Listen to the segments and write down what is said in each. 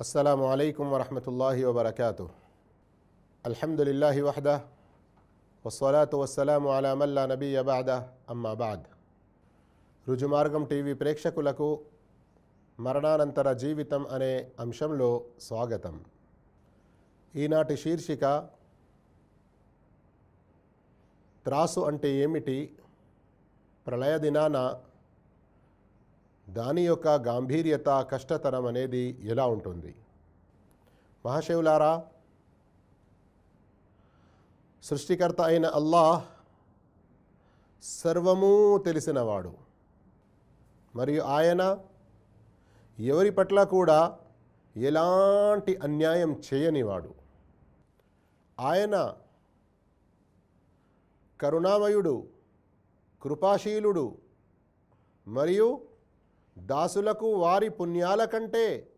అస్సలం అయికం వరహమతుల్లాహి వబర్కాతు అల్హమ్దుల్లాహి వహదా వస్వలాతు వస్సలాము అలామల్లా నబీ అబాదా అమ్మాబాద్ రుజుమార్గం టీవీ ప్రేక్షకులకు మరణానంతర జీవితం అనే అంశంలో స్వాగతం. ఈనాటి శీర్షిక త్రాసు అంటే ఏమిటి? ప్రళయ దినాన దాని యొక్క గాంభీర్యత కష్టతరం అనేది ఎలా ఉంటుంది? మహాశివులారా సృష్టికర్త అయిన అల్లాహ్ సర్వము తెలిసినవాడు. మరియు ఆయన ఎవరి పట్ల కూడా ఎలాంటి అన్యాయం చేయనివాడు. ఆయన కరుణామయుడు కృపాశీలుడు మరియు దాసులకు వారి పుణ్యాల కంటే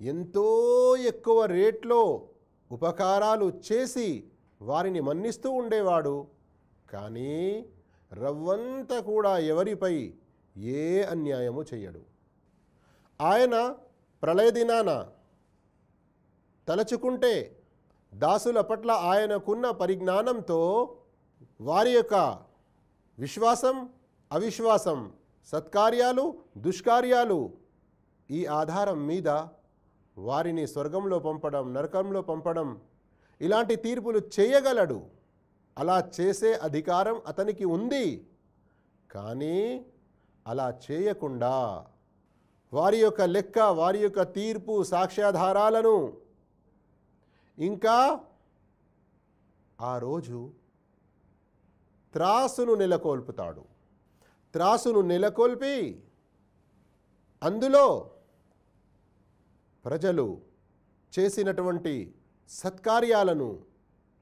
ఎంతో ఎక్కువ రేట్లో ఉపకారాలు చేసి వారిని మన్నిస్తూ ఉండేవాడు. కానీ రవ్వంత కూడా ఎవరిపై ఏ అన్యాయము చెయ్యడు. ఆయన ప్రళయ దినాన తలచుకుంటే దాసుల పట్ల ఆయనకున్న పరిజ్ఞానంతో వారి యొక్క విశ్వాసం అవిశ్వాసం సత్కార్యాలు దుష్కార్యాలు ఈ ఆధారం మీద వారిని స్వర్గంలో పంపడం నరకంలో పంపడం ఇలాంటి తీర్పులు చేయగలడు. అలా చేసే అధికారం అతనికి ఉంది. కానీ అలా చేయకుండా వారి యొక్క లెక్క వారి యొక్క తీర్పు సాక్ష్యాధారాలను ఇంకా ఆ రోజు త్రాసును నెలకొల్పుతాడు. త్రాసును నెలకొల్పి అందులో ప్రజలు చేసినటువంటి సత్కార్యాలను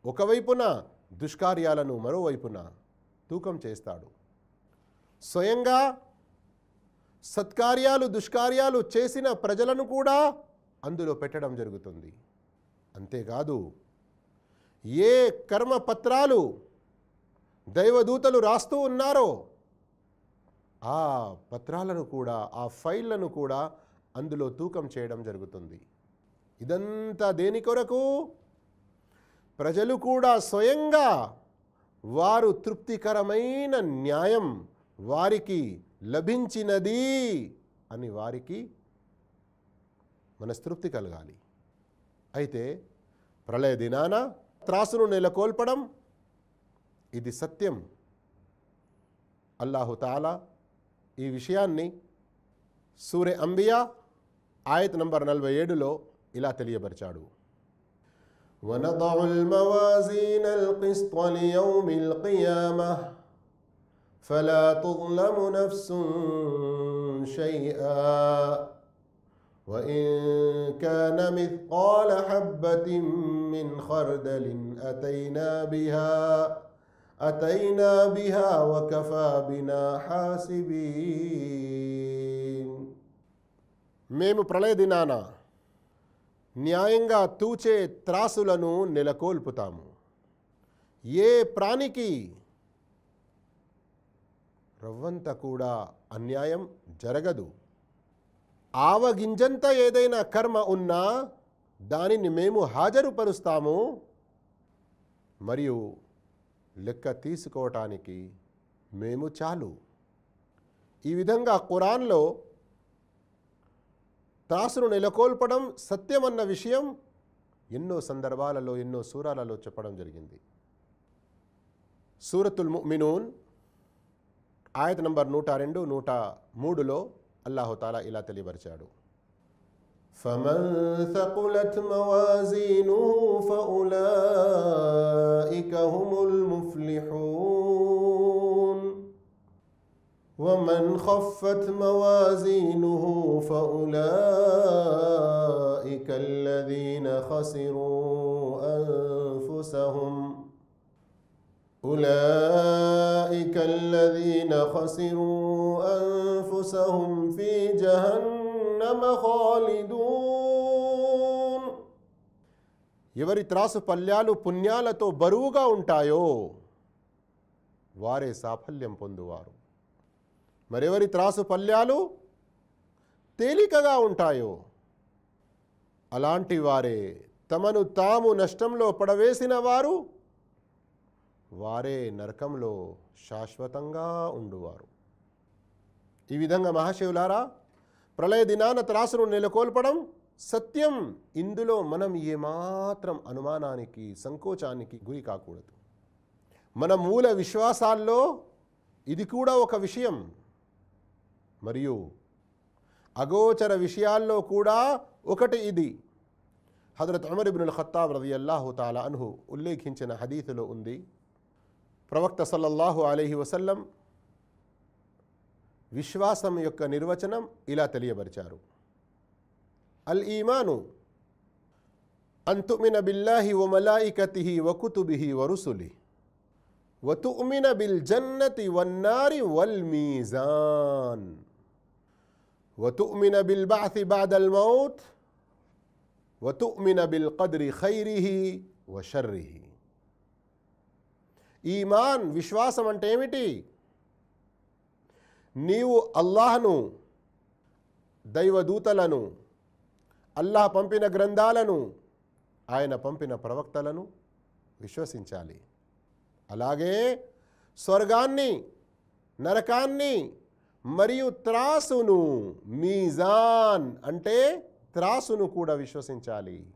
ఒకవైపున దుష్కార్యాలను మరోవైపున తూకం చేస్తాడు. స్వయంగా సత్కార్యాలు దుష్కార్యాలు చేసిన ప్రజలను కూడా అందులో పెట్టడం జరుగుతుంది. అంతేకాదు ఏ కర్మపత్రాలు దైవదూతలు రాస్తూ ఉన్నారో ఆ పత్రాలను కూడా ఆ ఫైళ్ళను కూడా అందులో తూకం చేయడం జరుగుతుంది. ఇదంతా దేని కొరకు? ప్రజలు కూడా స్వయంగా వారు తృప్తికరమైన న్యాయం వారికి లభించినది అని వారికి మనస్తృప్తి కలగాలి. అయితే ప్రళయ దినాన త్రాసును నెలకొల్పడం ఇది సత్యం. అల్లాహుతాలా ఈ విషయాన్ని సూర్య అంబియా ఆయత్ నంబర్ నలభై ఏడులో ఇలా తెలియపరిచాడు ونضع الموازين القسط ليوم القيامة فلا تظلم نفس شيئا وإن كان مثقال حبة من خردل أتينا بها أتينا بها وكفى بنا حاسبين మేము ప్రళయ దినాన న్యాయంగా తూచే త్రాసులను నెలకొల్పుతాము ఏ ప్రాణికి రవ్వంత కూడా అన్యాయం జరగదు ఆవగింజంత ఏదైనా కర్మ ఉన్నా దానిని మేము హాజరుపరుస్తాము మరియు లెక్క తీసుకోవటానికి మేము చాలు. ఈ విధంగా ఖురాన్లో త్రాసును నెలకొల్పడం సత్యమన్న విషయం ఎన్నో సందర్భాలలో ఎన్నో సూరాలలో చెప్పడం జరిగింది. సూరతుల్ ముమినూన్ ఆయత నంబర్ నూట రెండు నూట మూడులో అల్లాహుతాలా ఇలా తెలియపరిచాడు. فمن ثقلت موازينه فأولئك هم المفلحون. ومن خفت موازينه فأولئك الذين خسروا أنفسهم. أولئك الذين خسروا أنفسهم في جهنم. خالدون ఎవరి త్రాసు పల్యాలు పుణ్యాలతో బరువుగా ఉంటాయో వారే సాఫల్యం పొందువారు మరెవరి త్రాసు పల్యాలు తేలికగా ఉంటాయో అలాంటి వారే తమను తాము నష్టంలో పడవేసిన వారు వారే నరకంలో శాశ్వతంగా ఉండువారు ఈ విధంగా మహాశివులారా ప్రళయ దినాన త్రాసును నెలకొల్పడం సత్యం. ఇందులో మనం ఏమాత్రం అనుమానానికి సంకోచానికి గురి కాకూడదు. మన మూల విశ్వాసాల్లో ఇది కూడా ఒక విషయం. మరియు అగోచర విషయాల్లో కూడా ఒకటి ఇది. హజరత్ అమర్ ఇబ్నుల్ ఖత్తాబ్ రది అల్లాహు తాలా అన్హు ఉల్లేఖించిన హదీతులో ఉంది. ప్రవక్త సల్లల్లాహు అలీహి వసల్లం విశ్వాసం యొక్క నిర్వచనం ఇలా తెలియబరిచారు అల్ ఈమాను అంతుమిన బిల్లాహి వ మలాయికతిహి వ కుతుబిహి వ రుసులి وتؤمن بالجنة والنار والميزان وتؤمن بالبعث بعد الموت وتؤمن بالقدر خيره وشره ఈమాన్ విశ్వాసం అంటే ఏమిటి నీవు అల్లాహ్ను దైవదూతలను అల్లాహ్ పంపిన గ్రంథాలను ఆయన పంపిన ప్రవక్తలను విశ్వసించాలి. అలాగే స్వర్గాన్ని నరకాన్ని మరియు త్రాసును మీజాన్ అంటే త్రాసును కూడా విశ్వసించాలి.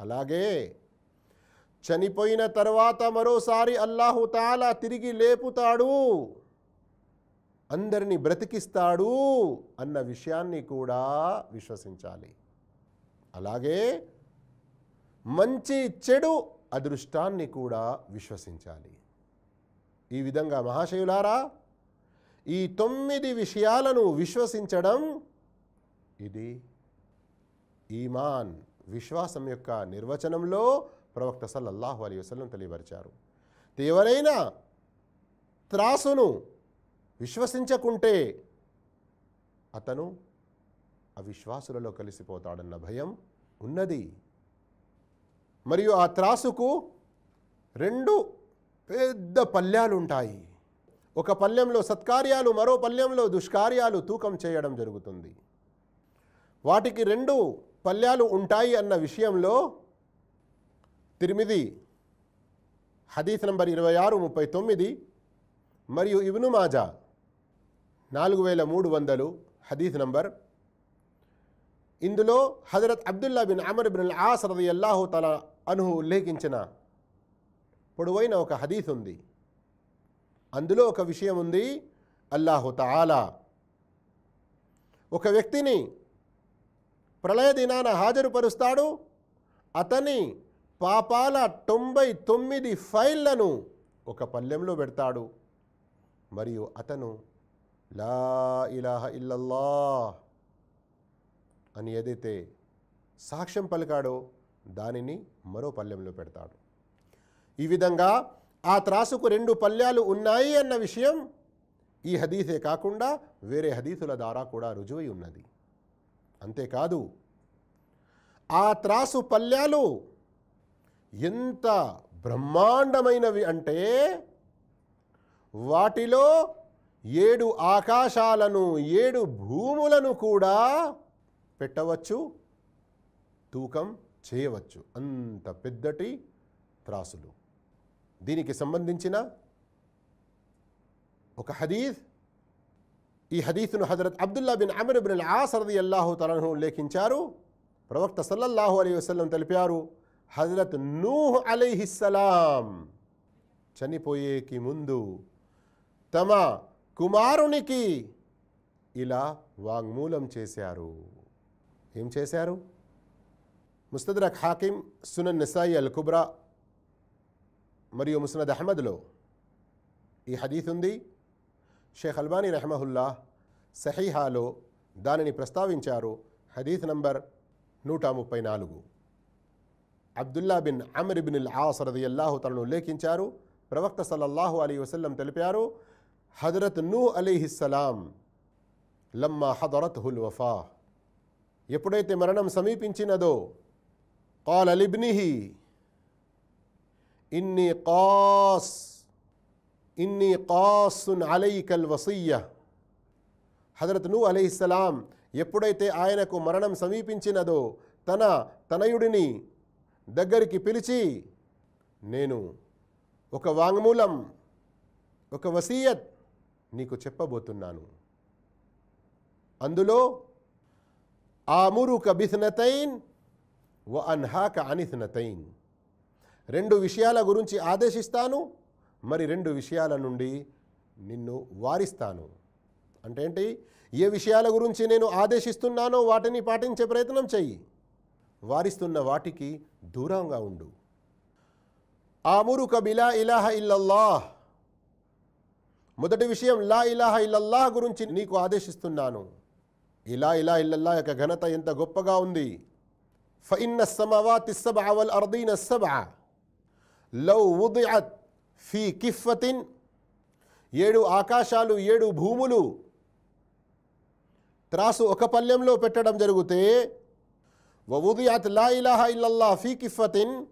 అలాగే చనిపోయిన తర్వాత మరోసారి అల్లాహు తాలా తిరిగి లేపుతాడు. అందరినీ బ్రతికిస్తాడు అన్న విషయాన్ని కూడా విశ్వసించాలి. అలాగే మంచి చెడు అదృష్టాన్ని కూడా విశ్వసించాలి. ఈ విధంగా మహాశయులారా ఈ తొమ్మిది విషయాలను విశ్వసించడం ఇది ఈమాన్ విశ్వాసం యొక్క నిర్వచనంలో ప్రవక్త సల్లల్లాహు అలీ వసలం తెలియపరిచారు. ఎవరైనా త్రాసును విశ్వసించకుంటే అతను అవిశ్వాసులలో కలిసిపోతాడన్న భయం ఉన్నది. మరియు ఆ త్రాసుకు రెండు పెద్ద పల్యాలు ఉంటాయి ఒక పల్లెంలో సత్కార్యాలు మరో పల్లెంలో దుష్కార్యాలు తూకం చేయడం జరుగుతుంది. వాటికి రెండు పల్యాలు ఉంటాయి అన్న విషయంలో తిరిమిది హదీస్ నంబర్ ఇరవై ఆరు ముప్పై తొమ్మిది మరియు ఇబ్ను మాజా నాలుగు వేల మూడు వందలు హదీస్ నంబర్. ఇందులో Hazrat Abdullah bin Amr bin Aas రది అల్లాహు తల అనుహు ఉల్లేఖించిన పొడవైన ఒక హదీస్ ఉంది. అందులో ఒక విషయం ఉంది. అల్లాహు తాలా ఒక వ్యక్తిని ప్రళయ దినాన హాజరుపరుస్తాడు. అతని పాపాల తొంభై తొమ్మిది ఫైళ్ళను ఒక పల్లెంలో పెడతాడు. మరియు అతను లా ఇలాహ ఇల్లల్లా అని ఏదైతే సాక్ష్యం పలికాడో దానిని మరో పల్లెంలో పెడతాడు. ఈ విధంగా ఆ త్రాసుకు రెండు పల్యాలు ఉన్నాయి అన్న విషయం ఈ హదీసే కాకుండా వేరే హదీసుల ద్వారా కూడా రుజువై ఉన్నది. అంతేకాదు ఆ త్రాసు పల్యాలు ఎంత బ్రహ్మాండమైనవి అంటే వాటిలో ఏడు ఆకాశాలను ఏడు భూములను కూడా పెట్టవచ్చు తూకం చేయవచ్చు. అంత పెద్దటి త్రాసులు. దీనికి సంబంధించిన ఒక హదీద్ ఈ హదీస్ను హజరత్ అబ్దుల్లా బిన్ అమర్ బిన్ ఆసరది అల్లాహు తలను ఉల్లేఖించారు ప్రవక్త సల్లల్లాహు అలీ వసలం తెలిపారు హజరత్ నూహ్ అలీహిస్సలాం చనిపోయేకి ముందు తమ కుమారునికి ఇలా వాంగ్మూలం చేశారు. ఏం చేశారు? ముస్తద్రక్ హాకిం సునన్ నిసాయి అల్ కుబ్రా మరియు ముస్నద్ అహ్మద్లో ఈ హదీత్ ఉంది. షేఖ్ అల్బానీ రెహమహుల్లా సహీహాలో దానిని ప్రస్తావించారు. హదీత్ నంబర్ నూట ముప్పై నాలుగు. Abdullah bin Amr bin al ఆసరది అల్లాహు తనను ఉల్లేఖించారు. ప్రవక్త సల్లల్లాహు అలీ వసల్లం తెలిపారు హజరత్ నూ అలీహిస్సలాం లమ్మా హదరత్ హుల్ వఫా. ఎప్పుడైతే మరణం సమీపించినదో కాల్ అలిబ్నిహి ఇన్ని కాస్ ఇన్ని కాసున్ అలైకల్ వసయ్య హజరత్ నూ అలీహిస్సలాం ఎప్పుడైతే ఆయనకు మరణం సమీపించినదో తన తనయుడిని దగ్గరికి పిలిచి నేను ఒక వాంగ్మూలం ఒక వసీయత్ నీకు చెప్పబోతున్నాను. అందులో ఆమురుక బిస్నతైన్ వ అన్హాక అనిస్నతైన్. రెండు విషయాల గురించి ఆదేశిస్తాను మరి రెండు విషయాల నుండి నిన్ను వారిస్తాను. అంటే ఏంటి? ఏ విషయాల గురించి నేను ఆదేశిస్తున్నానో వాటిని పాటించే ప్రయత్నం చెయ్యి. వారిస్తున్న వాటికి దూరంగా ఉండు. ఆమురుక బిలా ఇలాహ ఇల్లల్లాహ్. మొదటి విషయం లా ఇలాహ ఇల్లల్లాహ్ గురించి నీకు ఆదేశిస్తున్నాను. ఇలా ఇలా ఇల్లల్లా యొక్క ఘనత ఎంత గొప్పగా ఉంది? ఫఇన్న సమవా సబ అవల్ అర్దీన సబ. లౌ ఉదయత్ ఫీ కిఫతిన్ ఏడు ఆకాశాలు ఏడు భూములు. త్రాసు ఒక పల్లెంలో పెట్టడం జరిగితే ఉదయాత్ లా ఇలాహ ఇల్లల్లా ఫీ కిఫతిన్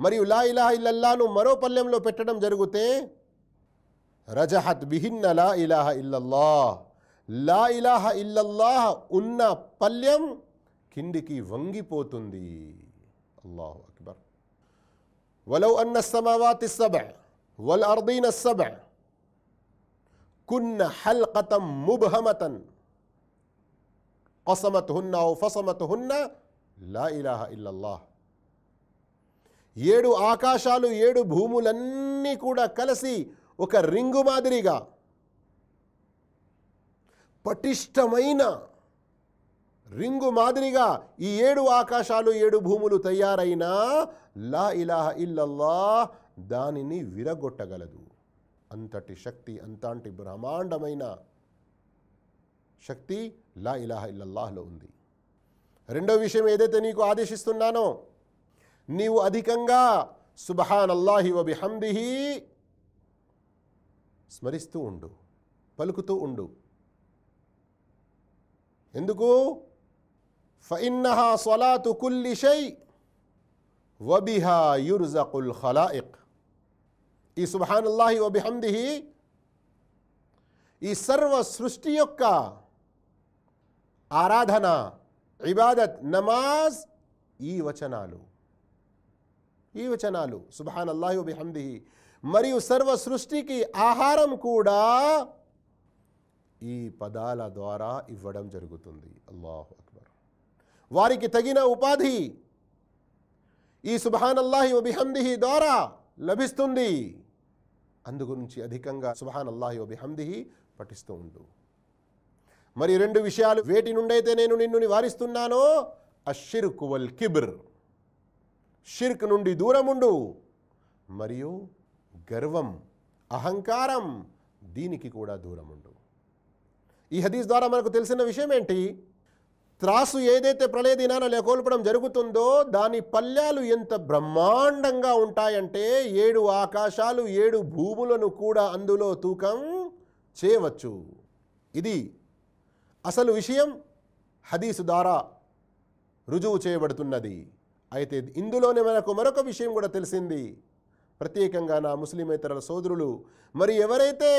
మరియు లా ఇలాహ ఇల్లల్లాను మరో పల్లెంలో పెట్టడం జరిగితే రజహత్ బిహిన్న లా ఇలాహ ఇల్లల్లా లా ఇలాహ ఇల్లల్లాహ్ ఉన్న పల్యం కిందికి వంగిపోతుంది అల్లాహు అక్బర్ ولو أن السماوات السبع والأرضين السبع كن حلقة مبهمة قسمتهن أو فصمتهن لا إله إلا الله ఏడు ఆకాశాలు ఏడు భూములన్నీ కూడా కలిసి ఒక రింగు మాదిరిగా పటిష్టమైన రింగు మాదిరిగా ఈ ఏడు ఆకాశాలు ఏడు భూములు తయారైనా లా ఇలాహ ఇల్లల్లా దానిని విరగొట్టగలదు. అంతటి శక్తి అంతటి బ్రహ్మాండమైన శక్తి లా ఇలాహ ఇల్లల్లాహ్లో ఉంది. రెండో విషయం ఏదైతే నీకు ఆదేశిస్తున్నానో నీవు అధికంగా సుబహాన్ అల్లాహి వబిహందిహి స్మరిస్తూ ఉండు పలుకుతూ ఉండు. ఎందుకు? ఫైన్నహా సలాతు కుల్లి షై వబిహా యుర్జకుల్ ఖలాయిక్. ఈ సుభానల్లాహి వబిహందిహి ఈ సర్వ సృష్టి యొక్క ఆరాధన ఇబాదత్ నమాజ్ ఈ వచనాలు. ఈ వచనాలు సుబహాన్ అల్లాహి వబిహందిహి మరియు సర్వ సృష్టికి ఆహారం కూడా ఈ పదాల ద్వారా ఇవ్వడం జరుగుతుంది. అల్లాహు అక్బర్. వారికి తగిన ఉపాధి ఈ సుబహాన్ అల్లాహి వబిహందిహి ద్వారా లభిస్తుంది. అందుగురించి అధికంగా సుబహాన్ అల్లాహి వబిహందిహి పఠిస్తూ ఉండు. మరి రెండు విషయాలు వేటి నుండైతే నేను నిన్ను నివారిస్తున్నానో? అషిర్కువల్ కిబ్ర కిబ్ర్. షిర్క్ నుండి దూరముండు మరియు గర్వం అహంకారం దీనికి కూడా దూరం ఉండు ఈ హదీస్ ద్వారా మనకు తెలిసిన విషయం ఏంటి? త్రాసు ఏదైతే ప్రళయ దినాన లేకోల్పడం జరుగుతుందో దాని పల్యాలు ఎంత బ్రహ్మాండంగా ఉంటాయంటే ఏడు ఆకాశాలు ఏడు భూములను కూడా అందులో తూకం చేయవచ్చు. ఇది అసలు విషయం హదీసు ద్వారా రుజువు చేయబడుతున్నది. అయితే ఇందులోనే మనకు మరొక విషయం కూడా తెలిసింది. ప్రత్యేకంగా నా ముస్లిమేతరుల సోదరులు. మరి ఎవరైతే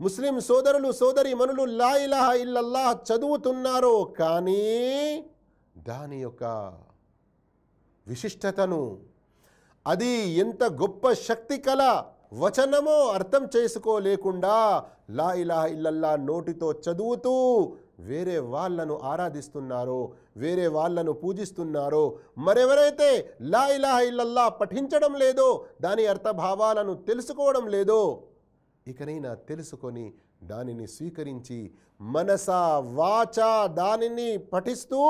ముస్లిం సోదరులు సోదరి మనులు లా ఇలాహ ఇల్లల్లాహ్ చదువుతున్నారో కానీ దాని యొక్క విశిష్టతను అది ఎంత గొప్ప శక్తి కల వచనమో అర్థం చేసుకోలేకుండా లా ఇలాహ ఇల్లల్లా నోటితో చదువుతూ వేరే వాళ్ళను ఆరాధిస్తున్నారో వేరే వాళ్ళను పూజిస్తున్నారో మరెవరైతే లా ఇలాహ ఇల్లల్లా పఠించడం లేదో దాని అర్థభావాలను తెలుసుకోవడం లేదో ఇకనైనా తెలుసుకొని దానిని స్వీకరించి మనస వాచ దానిని పఠిస్తూ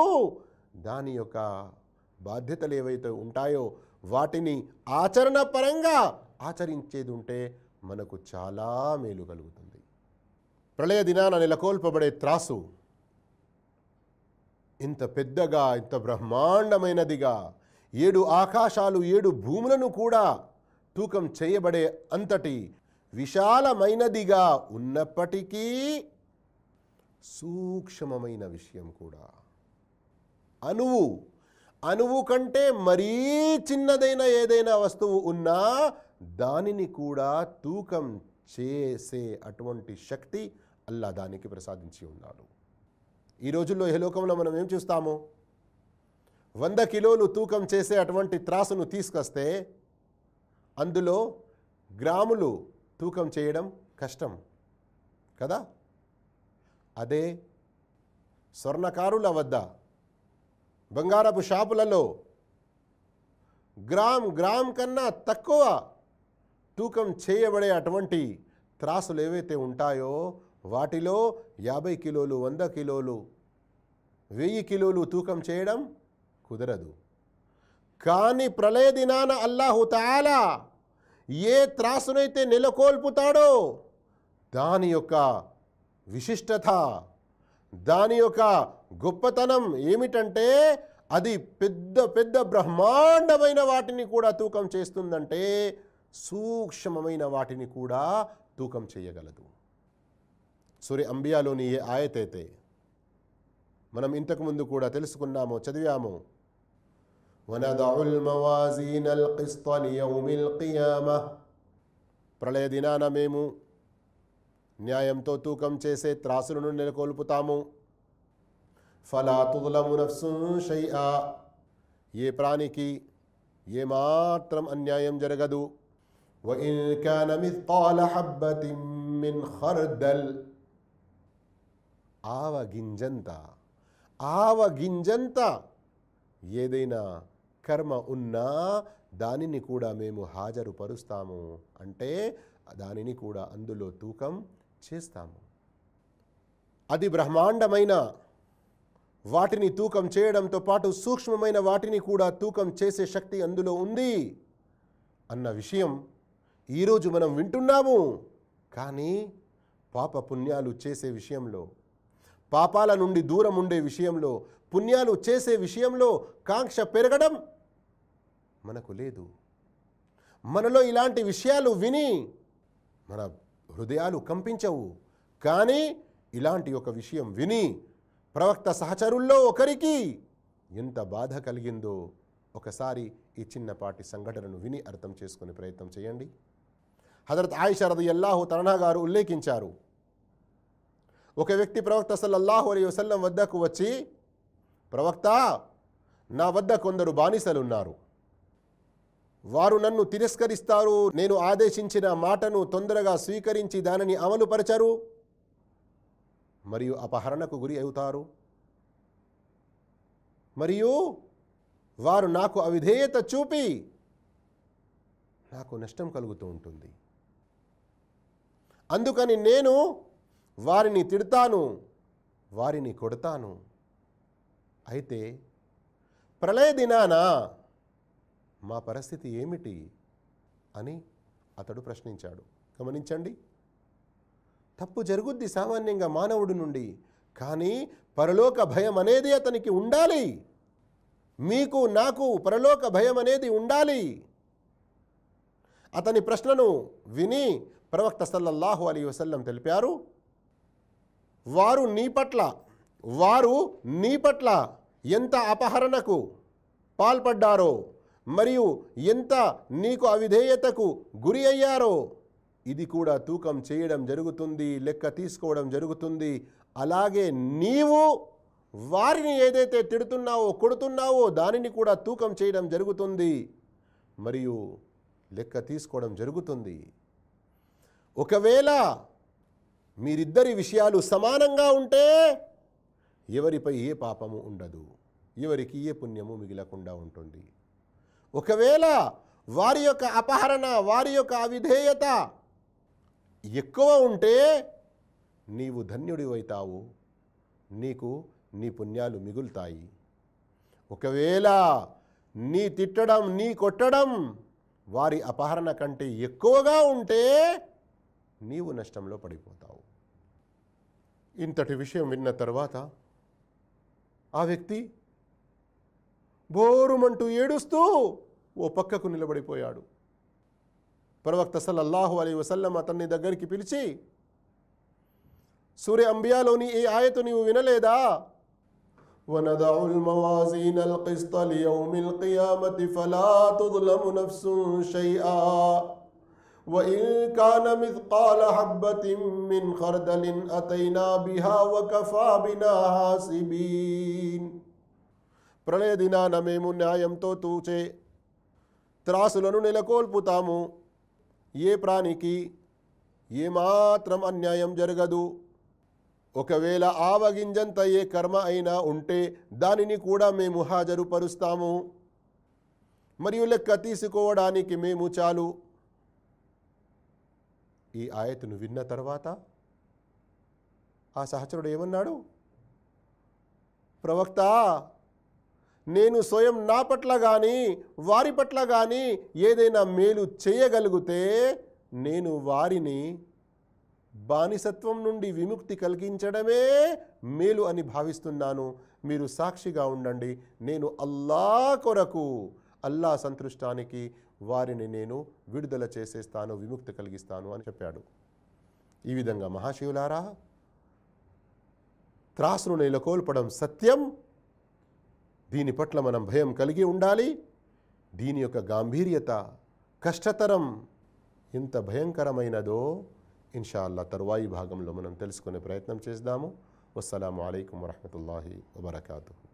దాని యొక్క బాధ్యతలు ఏవైతే ఉంటాయో వాటిని ఆచరణ పరంగా ఆచరించేది ఉంటే మనకు చాలా మేలు కలుగుతుంది. ప్రళయ దినాన నెలకొల్పబడే త్రాసు. ఇంత పెద్దగా ఇంత బ్రహ్మాండమైనదిగా ఏడు ఆకాశాలు ఏడు భూములను కూడా తూకం చేయబడే అంతటి విశాలమైనదిగా ఉన్నప్పటికీ సూక్ష్మమైన విషయం కూడా. అణువు అణువు కంటే మరీ చిన్నదైన ఏదైనా వస్తువు ఉన్నా దానిని కూడా తూకం చేసే అటువంటి శక్తి అల్లా దానికి ప్రసాదించి ఉన్నాడు. ఈ రోజుల్లో ఏ లోకంలో మనం ఏం చూస్తాము? వంద కిలోలు తూకం చేసే అటువంటి త్రాసును తీసుకొస్తే అందులో గ్రాములు తూకం చేయడం కష్టం కదా? అదే స్వర్ణకారుల వద్ద బంగారపు షాపులలో గ్రామ్ గ్రామ్ కన్నా తక్కువ తూకం చేయబడే అటువంటి త్రాసులు ఏవైతే ఉంటాయో వాటిలో యాభై కిలోలు వంద కిలోలు వెయ్యి కిలోలు తూకం చేయడం కుదరదు. కానీ ప్రళయ దినాన అల్లాహుతాలా ఏ త్రాసునైతే నెలకొల్పుతాడో దాని యొక్క విశిష్టత దాని యొక్క గొప్పతనం ఏమిటంటే అది పెద్ద పెద్ద బ్రహ్మాండమైన వాటిని కూడా తూకం చేస్తుందంటే సూక్ష్మమైన వాటిని కూడా తూకం చేయగలదు. సూర్య అంబియాలోని ఏ ఆయతైతే మనం ఇంతకుముందు కూడా తెలుసుకున్నాము చదివాము ونضع الموازين القسط ليوم القيامة ప్రళయ దినాన మేము న్యాయంతో తూకం చేసే త్రాసులను నెలకొల్పుతాము ఫలా తులము నఫ్సు షైఆ ఏ ప్రాణికి ఏమాత్రం అన్యాయం జరగదు وإن كان مثقال حبة من خردل ఆవ గింజంత ఆవ గింజంత ఏదైనా కర్మ ఉన్నా దానిని కూడా మేము హాజరుపరుస్తాము. అంటే దానిని కూడా అందులో తూకం చేస్తాము. అది బ్రహ్మాండమైన వాటిని తూకం చేయడంతో పాటు సూక్ష్మమైన వాటిని కూడా తూకం చేసే శక్తి అందులో ఉంది అన్న విషయం ఈరోజు మనం వింటున్నాము. కానీ పాప పుణ్యాలు చేసే విషయంలో పాపాల నుండి దూరం ఉండే విషయంలో పుణ్యాలు చేసే విషయంలో కాంక్ష పెరగడం మనకు లేదు. మనలో ఇలాంటి విషయాలు విని మన హృదయాలు కంపించవు. కానీ ఇలాంటి ఒక విషయం విని ప్రవక్త సహచరుల్లో ఒకరికి ఎంత బాధ కలిగిందో ఒకసారి ఈ చిన్నపాటి సంఘటనను విని అర్థం చేసుకునే ప్రయత్నం చేయండి. హజరత్ ఆయిషా రది అల్లాహు తరణా గారు ఉల్లేఖించారు ఒక వ్యక్తి ప్రవక్త సల్లల్లాహు అలీ వసల్లం వద్దకు వచ్చి ప్రవక్త నా వద్ద కొందరు బానిసలు ఉన్నారు వారు నన్ను తిరస్కరిస్తారు. నేను ఆదేశించిన మాటను తొందరగా స్వీకరించి దానిని అమలుపరచరు. మరియు అపహరణకు గురి అవుతారు. మరియు వారు నాకు అవిధేయత చూపి నాకు నష్టం కలుగుతూ ఉంటుంది. అందుకని నేను వారిని తిడతాను వారిని కొడతాను. అయితే ప్రళయ దినాన మా పరిస్థితి ఏమిటి అని అతడు ప్రశ్నించాడు. గమనించండి. తప్పు జరుగుద్ది సామాన్యంగా మానవుడి నుండి కానీ పరలోక భయం అనేది అతనికి ఉండాలి. మీకు నాకు పరలోక భయం అనేది ఉండాలి. అతని ప్రశ్నను విని ప్రవక్త సల్లల్లాహు అలీ వసల్లం తెలిపారు. వారు నీ పట్ల వారు నీ పట్ల ఎంత అపహరణకు పాల్పడ్డారో మరియు ఎంత నీకు అవిధేయతకు గురి అయ్యారో ఇది కూడా తూకం చేయడం జరుగుతుంది లెక్క తీసుకోవడం జరుగుతుంది. అలాగే నీవు వారిని ఏదైతే తిడుతున్నావో కొడుతున్నావో దానిని కూడా తూకం చేయడం జరుగుతుంది. మరియు లెక్క తీసుకోవడం జరుగుతుంది. ఒకవేళ మీరిద్దరి విషయాలు సమానంగా ఉంటే ఎవరిపై ఏ పాపము ఉండదు. ఎవరికి ఏ పుణ్యము మిగిలకుండా ఉంటుంది. ఒకవేళ వారి యొక్క అపహరణ వారి యొక్క అవిధేయత ఎక్కువ ఉంటే నీవు ధన్యుడివైతావు నీకు నీ పుణ్యాలు మిగులుతాయి. ఒకవేళ నీ తిట్టడం నీ కొట్టడం వారి అపహరణ కంటే ఎక్కువగా ఉంటే నీవు నష్టంలో పడిపోతావు ఇంతటి విషయం విన్న తర్వాత ఆ వ్యక్తి బోరుమంటూ ఏడుస్తూ ఓ పక్కకు నిలబడిపోయాడు ప్రవక్త సల్లల్లాహు అలీ వసల్లం అతన్ని దగ్గరికి పిలిచి సూర్య అంబియాలోని ఈ ఆయతు నీవు వినలేదా ونضع الموازين القسط ليوم القيامة فلا تظلم نفس شيئا وإن كان مثقال حبة من خردل أتينا بها وكفى بنا حاسبين ప్రళయ దినాన మేము న్యాయంతో తూచే త్రాసులను నెలకొల్పుతాము ఏ ప్రాణికి ఏమాత్రం అన్యాయం జరగదు ఒకవేళ ఆవగింజంత ఏ కర్మ అయినా ఉంటే దానిని కూడా మేము హాజరుపరుస్తాము మరియు లెక్క తీసుకోవడానికి మేము చాలు ఈ ఆయతను విన్న తర్వాత ఆ సహచరుడు ఏమన్నాడు? ప్రవక్త నేను స్వయం నా పట్ల కానీ వారి పట్ల కానీ ఏదైనా మేలు చేయగలిగితే నేను వారిని బానిసత్వం నుండి విముక్తి కలిగించడమే మేలు అని భావిస్తున్నాను. మీరు సాక్షిగా ఉండండి. నేను అల్లా కొరకు అల్లా సంతృష్టానికి వారిని నేను విడుదల చేసేస్తాను విముక్తి కలిగిస్తాను అని చెప్పాడు. ఈ విధంగా మహాశివులారా త్రాసును నెలకొల్పడం సత్యం. దీని పట్ల మనం భయం కలిగి ఉండాలి. దీని యొక్క గాంభీర్యత కష్టతరం. ఎంత భయంకరమైనదో ఇన్షాల్లా తరువాయి భాగంలో మనం తెలుసుకునే ప్రయత్నం చేద్దాము. అస్సలం అయికం వరహతుల్లా వబర్కూ